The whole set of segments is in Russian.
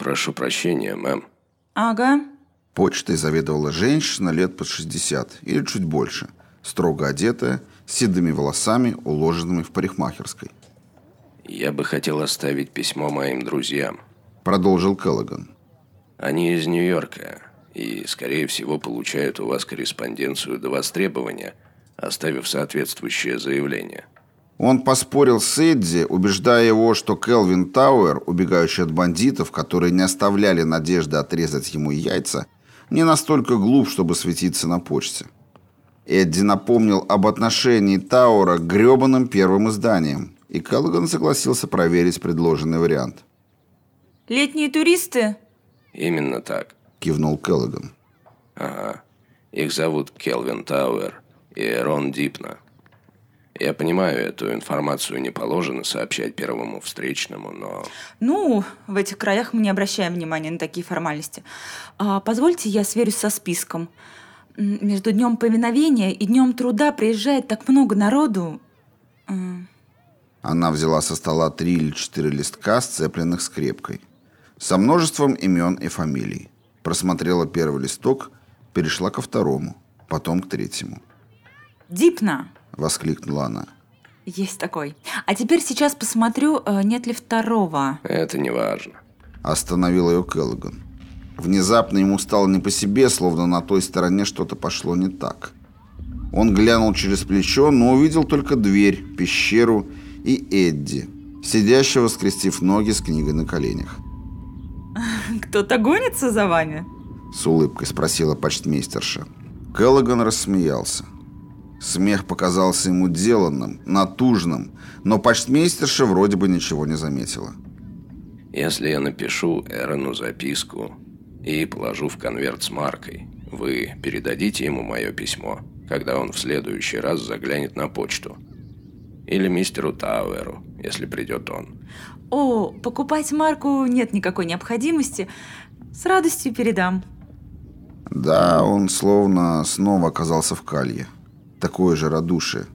Прошу прощения, мэм. Ага. Почтой заведовала женщина лет под 60 или чуть больше, строго одетая, с седыми волосами, уложенными в парикмахерской. Я бы хотел оставить письмо моим друзьям. Продолжил Келлоган. Они из Нью-Йорка и, скорее всего, получают у вас корреспонденцию до востребования, оставив соответствующее заявление. Он поспорил с Эдди, убеждая его, что Келвин Тауэр, убегающий от бандитов, которые не оставляли надежды отрезать ему яйца, не настолько глуп, чтобы светиться на почте. Эдди напомнил об отношении Тауэра к гребаным первым изданиям, и Келлоган согласился проверить предложенный вариант. Летние туристы? Именно так. Кивнул Келлоган. Ага. Их зовут Келвин Тауэр и Рон Дипна. Я понимаю, эту информацию не положено сообщать первому встречному, но... Ну, в этих краях мы не обращаем внимания на такие формальности. А, позвольте, я сверюсь со списком. Между днем повиновения и днем труда приезжает так много народу. Она взяла со стола три или четыре листка, сцепленных скрепкой, со множеством имен и фамилий. Просмотрела первый листок, перешла ко второму, потом к третьему. «Дипна!» — воскликнула она. Есть такой. А теперь сейчас посмотрю, э, нет ли второго. Это не важно. Остановил ее Келлоган. Внезапно ему стало не по себе, словно на той стороне что-то пошло не так. Он глянул через плечо, но увидел только дверь, пещеру и Эдди, сидящего, скрестив ноги с книгой на коленях. «Кто-то гонится за вами?» С улыбкой спросила почтмейстерша. Келлоган рассмеялся. Смех показался ему деланным, натужным, но почтмейстерша вроде бы ничего не заметила. «Если я напишу Эрону записку и положу в конверт с маркой, вы передадите ему мое письмо, когда он в следующий раз заглянет на почту. Или мистеру Тауэру, если придет он». «О, покупать марку нет никакой необходимости. С радостью передам». Да, он словно снова оказался в калье такое же радушие.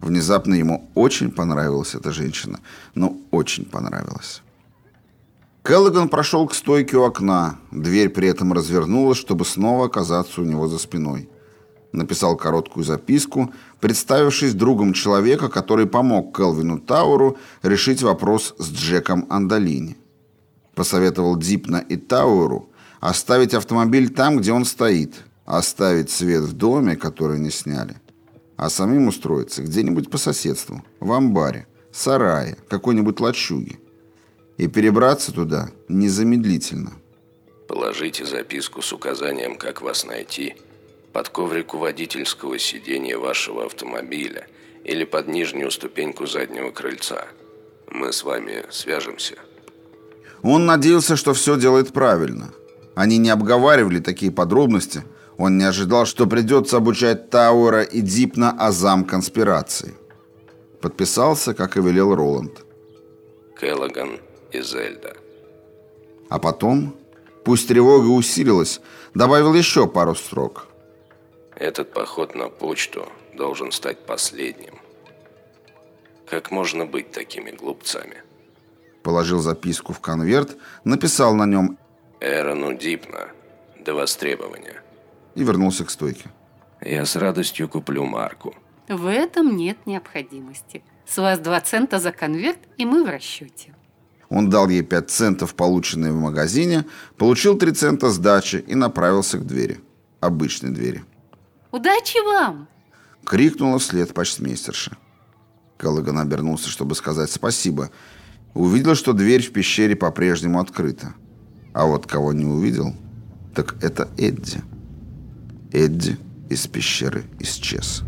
Внезапно ему очень понравилась эта женщина. Ну, очень понравилась. Келлоган прошел к стойке у окна. Дверь при этом развернулась, чтобы снова оказаться у него за спиной. Написал короткую записку, представившись другом человека, который помог Келвину Тауру решить вопрос с Джеком Андалини. Посоветовал Дипна и Тауру оставить автомобиль там, где он стоит, оставить свет в доме, который не сняли – а самим устроиться где-нибудь по соседству, в амбаре, сарае, какой-нибудь лачуге. И перебраться туда незамедлительно. Положите записку с указанием, как вас найти, под коврик у водительского сиденья вашего автомобиля или под нижнюю ступеньку заднего крыльца. Мы с вами свяжемся. Он надеялся, что все делает правильно. Они не обговаривали такие подробности – он не ожидал, что придется обучать Тауэра и Дипна азам конспирации. Подписался, как и велел Роланд. Келлоган и Зельда. А потом, пусть тревога усилилась, добавил еще пару строк. Этот поход на почту должен стать последним. Как можно быть такими глупцами? Положил записку в конверт, написал на нем «Эрону Дипна, до востребования» и вернулся к стойке. «Я с радостью куплю марку». В этом нет необходимости. С вас 2 цента за конверт, и мы в расчете. Он дал ей 5 центов, полученные в магазине, получил 3 цента сдачи и направился к двери. Обычной двери. «Удачи вам!» — крикнула вслед почтмейстерша. Каллаган обернулся, чтобы сказать спасибо. Увидел, что дверь в пещере по-прежнему открыта. А вот кого не увидел, так это Эдди. Эдди из пещеры исчез.